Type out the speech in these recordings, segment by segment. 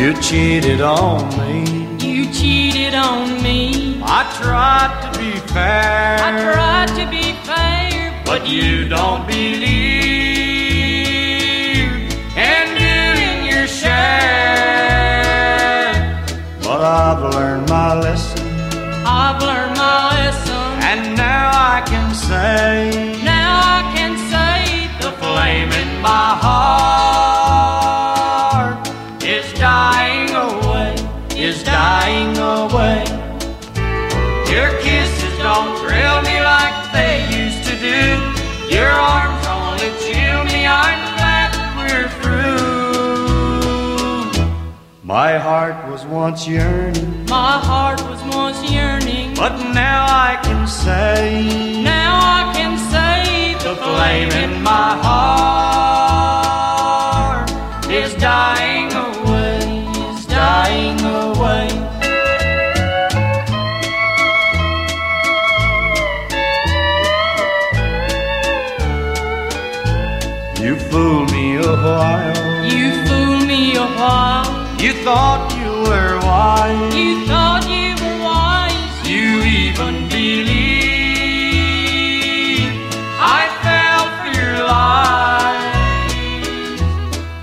You cheated on me. You cheated on me. I tried to be fair. I tried to be fair, but you don't believe And you in doing your share. But I've learned my lesson, I've learned my lesson, and now I can say, My heart was once yearning, my heart was once yearning, but now I can say, now I can say the flame in my heart is dying away, is dying away. You fooled me a while. You fooled me a while. You thought you were wise. You thought you were wise. You even believed I fell for your lies.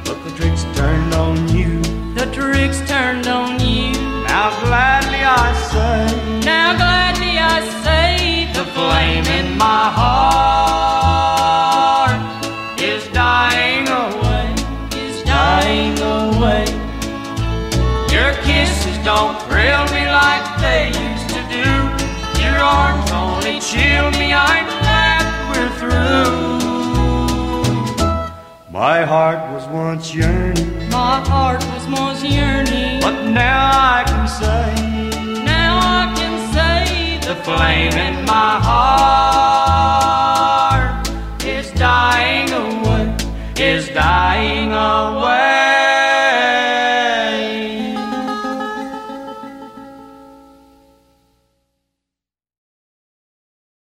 But the tricks turned on you. The tricks turned on you. Now gladly I say, Now gladly I say the flame kisses don't thrill me like they used to do. Your arms only chill me, I'm glad we're through. My heart was once yearning. My heart was once yearning. But now I can say. Now I can say. The flame in my heart is dying away. Is dying away.